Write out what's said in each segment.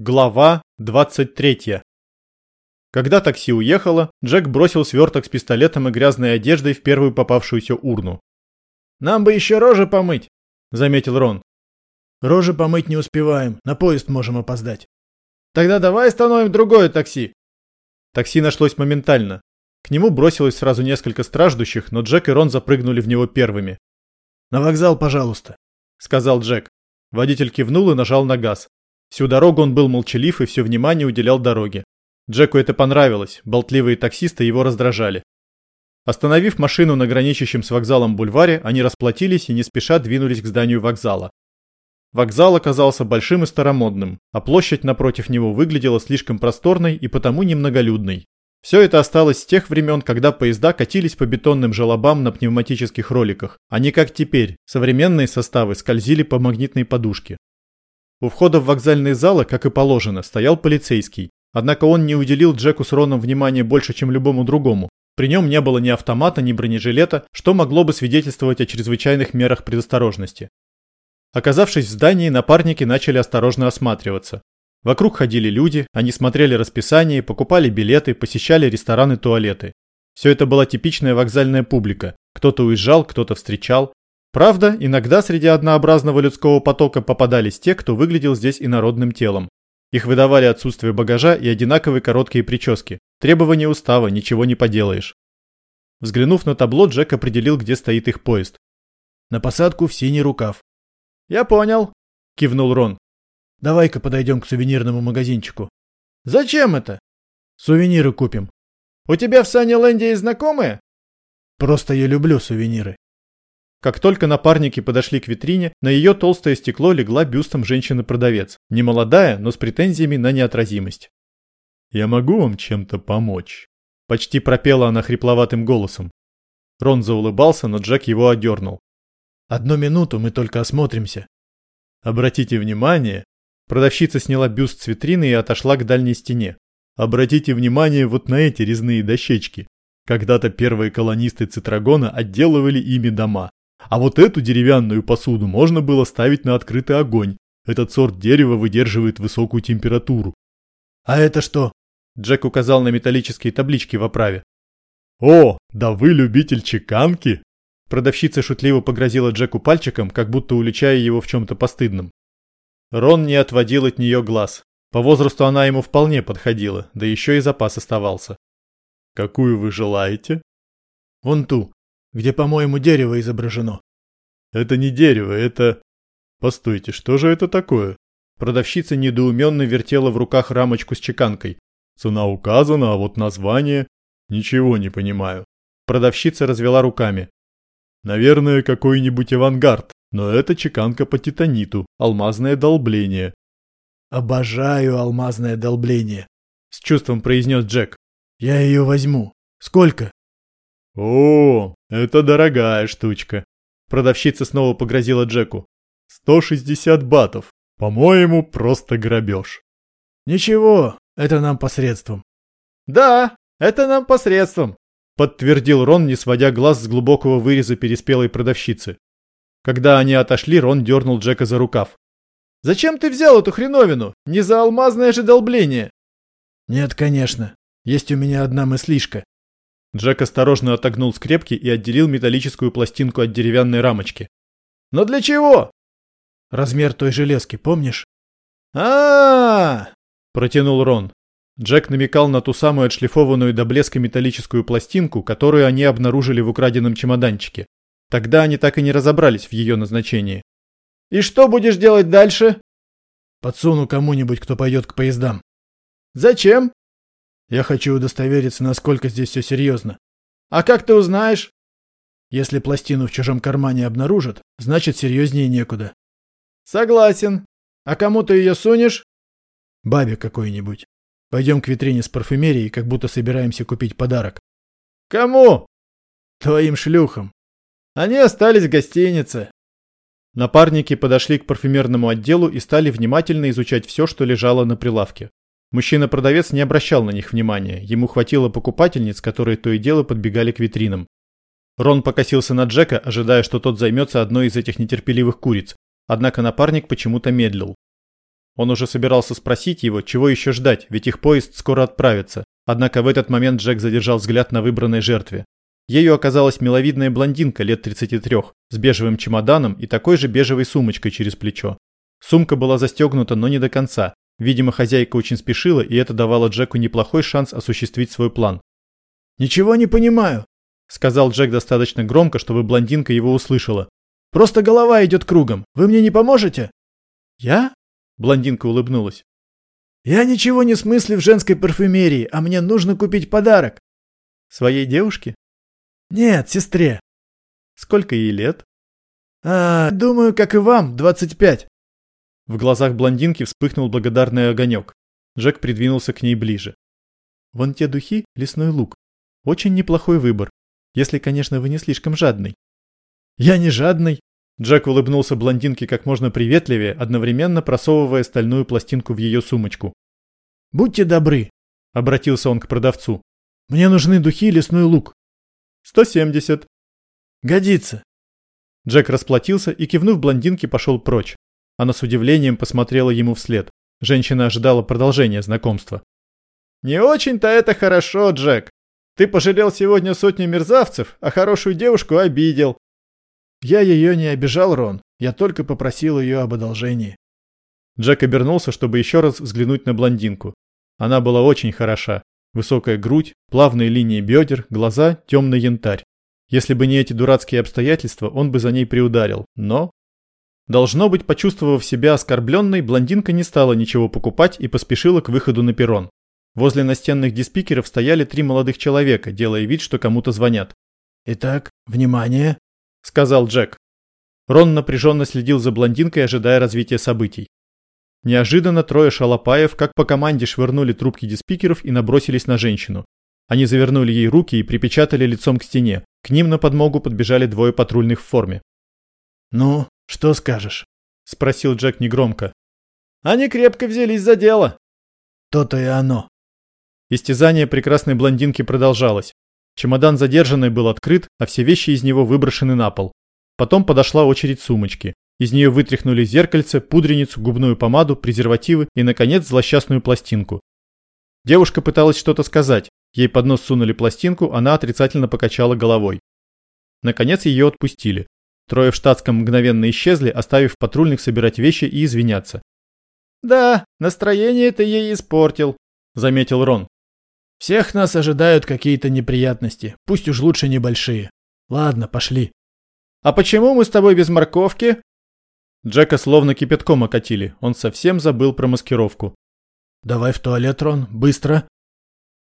Глава 23. Когда такси уехало, Джек бросил сверток с пистолетом и грязной одеждой в первую попавшуюся урну. «Нам бы еще рожи помыть», — заметил Рон. «Рожи помыть не успеваем, на поезд можем опоздать». «Тогда давай остановим другое такси». Такси нашлось моментально. К нему бросилось сразу несколько страждущих, но Джек и Рон запрыгнули в него первыми. «На вокзал, пожалуйста», — сказал Джек. Водитель кивнул и нажал на газ. Всю дорогу он был молчалив и все внимание уделял дороге. Джеку это понравилось, болтливые таксисты его раздражали. Остановив машину на граничащем с вокзалом бульваре, они расплатились и не спеша двинулись к зданию вокзала. Вокзал оказался большим и старомодным, а площадь напротив него выглядела слишком просторной и потому немноголюдной. Все это осталось с тех времен, когда поезда катились по бетонным желобам на пневматических роликах, а не как теперь, современные составы скользили по магнитной подушке. У входа в вокзальные залы, как и положено, стоял полицейский. Однако он не уделил Джеку с Роном внимания больше, чем любому другому. При нем не было ни автомата, ни бронежилета, что могло бы свидетельствовать о чрезвычайных мерах предосторожности. Оказавшись в здании, напарники начали осторожно осматриваться. Вокруг ходили люди, они смотрели расписание, покупали билеты, посещали рестораны, туалеты. Все это была типичная вокзальная публика. Кто-то уезжал, кто-то встречал, Правда, иногда среди однообразного людского потока попадались те, кто выглядел здесь инородным телом. Их выдавали отсутствие багажа и одинаковые короткие прически. Требования устава, ничего не поделаешь. Взглянув на табло, Джек определил, где стоит их поезд. «На посадку в синий рукав». «Я понял», – кивнул Рон. «Давай-ка подойдем к сувенирному магазинчику». «Зачем это?» «Сувениры купим». «У тебя в Санни-Ленде есть знакомые?» «Просто я люблю сувениры». Как только напарники подошли к витрине, на ее толстое стекло легла бюстом женщина-продавец. Не молодая, но с претензиями на неотразимость. «Я могу вам чем-то помочь?» Почти пропела она хрипловатым голосом. Рон заулыбался, но Джек его одернул. «Одну минуту, мы только осмотримся». «Обратите внимание...» Продавщица сняла бюст с витрины и отошла к дальней стене. «Обратите внимание вот на эти резные дощечки. Когда-то первые колонисты Цитрагона отделывали ими дома. А вот эту деревянную посуду можно было ставить на открытый огонь. Этот сорт дерева выдерживает высокую температуру. «А это что?» Джек указал на металлические таблички в оправе. «О, да вы любитель чеканки!» Продавщица шутливо погрозила Джеку пальчиком, как будто уличая его в чем-то постыдном. Рон не отводил от нее глаз. По возрасту она ему вполне подходила, да еще и запас оставался. «Какую вы желаете?» «Вон ту, где, по-моему, дерево изображено. Это не дерево, это... Постойте, что же это такое? Продавщица недоуменно вертела в руках рамочку с чеканкой. Цена указана, а вот название... Ничего не понимаю. Продавщица развела руками. Наверное, какой-нибудь авангард, но это чеканка по титаниту, алмазное долбление. Обожаю алмазное долбление, с чувством произнес Джек. Я ее возьму. Сколько? О, это дорогая штучка. Продавщица снова погрозила Джеку. 160 батов. По-моему, просто грабеж. Ничего, это нам посредством. Да, это нам посредством, подтвердил Рон, не сводя глаз с глубокого выреза переспелой продавщицы. Когда они отошли, Рон дернул Джека за рукав. «Зачем ты взял эту хреновину? Не за алмазное же долбление!» «Нет, конечно. Есть у меня одна мыслишка. Джек осторожно отогнул скрепки и отделил металлическую пластинку от деревянной рамочки. «Но для чего?» «Размер той железки, помнишь?» а, -а, -а протянул Рон. Джек намекал на ту самую отшлифованную до блеска металлическую пластинку, которую они обнаружили в украденном чемоданчике. Тогда они так и не разобрались в ее назначении. «И что будешь делать дальше?» «Подсуну кому-нибудь, кто пойдет к поездам». «Зачем?» Я хочу удостовериться, насколько здесь все серьезно. А как ты узнаешь? Если пластину в чужом кармане обнаружат, значит серьезнее некуда. Согласен. А кому ты ее сунешь? Бабе какой-нибудь. Пойдем к витрине с парфюмерией, как будто собираемся купить подарок. Кому? Твоим шлюхам. Они остались в гостинице. Напарники подошли к парфюмерному отделу и стали внимательно изучать все, что лежало на прилавке. Мужчина-продавец не обращал на них внимания, ему хватило покупательниц, которые то и дело подбегали к витринам. Рон покосился на Джека, ожидая, что тот займется одной из этих нетерпеливых куриц, однако напарник почему-то медлил. Он уже собирался спросить его, чего еще ждать, ведь их поезд скоро отправится. Однако в этот момент Джек задержал взгляд на выбранной жертве. Ею оказалась миловидная блондинка лет 33, с бежевым чемоданом и такой же бежевой сумочкой через плечо. Сумка была застегнута, но не до конца. Видимо, хозяйка очень спешила, и это давало Джеку неплохой шанс осуществить свой план. «Ничего не понимаю», — сказал Джек достаточно громко, чтобы блондинка его услышала. «Просто голова идет кругом. Вы мне не поможете?» «Я?» — блондинка улыбнулась. «Я ничего не смыслю в женской парфюмерии, а мне нужно купить подарок». «Своей девушке?» «Нет, сестре». «Сколько ей лет?» «А, думаю, как и вам, 25». В глазах блондинки вспыхнул благодарный огонек. Джек придвинулся к ней ближе. «Вон те духи – лесной лук. Очень неплохой выбор. Если, конечно, вы не слишком жадный». «Я не жадный». Джек улыбнулся блондинке как можно приветливее, одновременно просовывая стальную пластинку в ее сумочку. «Будьте добры», – обратился он к продавцу. «Мне нужны духи лесной лук». «Сто семьдесят». «Годится». Джек расплатился и, кивнув блондинке, пошел прочь. Она с удивлением посмотрела ему вслед. Женщина ожидала продолжения знакомства. «Не очень-то это хорошо, Джек. Ты пожалел сегодня сотню мерзавцев, а хорошую девушку обидел». «Я ее не обижал, Рон. Я только попросил ее об одолжении». Джек обернулся, чтобы еще раз взглянуть на блондинку. Она была очень хороша. Высокая грудь, плавные линии бедер, глаза, темный янтарь. Если бы не эти дурацкие обстоятельства, он бы за ней приударил. Но Должно быть, почувствовав себя оскорбленной, блондинка не стала ничего покупать и поспешила к выходу на перрон. Возле настенных диспикеров стояли три молодых человека, делая вид, что кому-то звонят. «Итак, внимание!» – сказал Джек. Рон напряженно следил за блондинкой, ожидая развития событий. Неожиданно трое шалопаев, как по команде, швырнули трубки диспикеров и набросились на женщину. Они завернули ей руки и припечатали лицом к стене. К ним на подмогу подбежали двое патрульных в форме. «Ну, что скажешь?» – спросил Джек негромко. «Они крепко взялись за дело». «То-то и оно». Истязание прекрасной блондинки продолжалось. Чемодан задержанный был открыт, а все вещи из него выброшены на пол. Потом подошла очередь сумочки. Из нее вытряхнули зеркальце, пудреницу, губную помаду, презервативы и, наконец, злосчастную пластинку. Девушка пыталась что-то сказать. Ей под нос сунули пластинку, она отрицательно покачала головой. Наконец ее отпустили. Трое в штатском мгновенно исчезли, оставив патрульных собирать вещи и извиняться. «Да, настроение ты ей испортил», — заметил Рон. «Всех нас ожидают какие-то неприятности, пусть уж лучше небольшие. Ладно, пошли». «А почему мы с тобой без морковки?» Джека словно кипятком окатили, он совсем забыл про маскировку. «Давай в туалет, Рон, быстро!»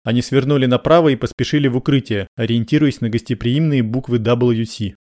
Они свернули направо и поспешили в укрытие, ориентируясь на гостеприимные буквы WC.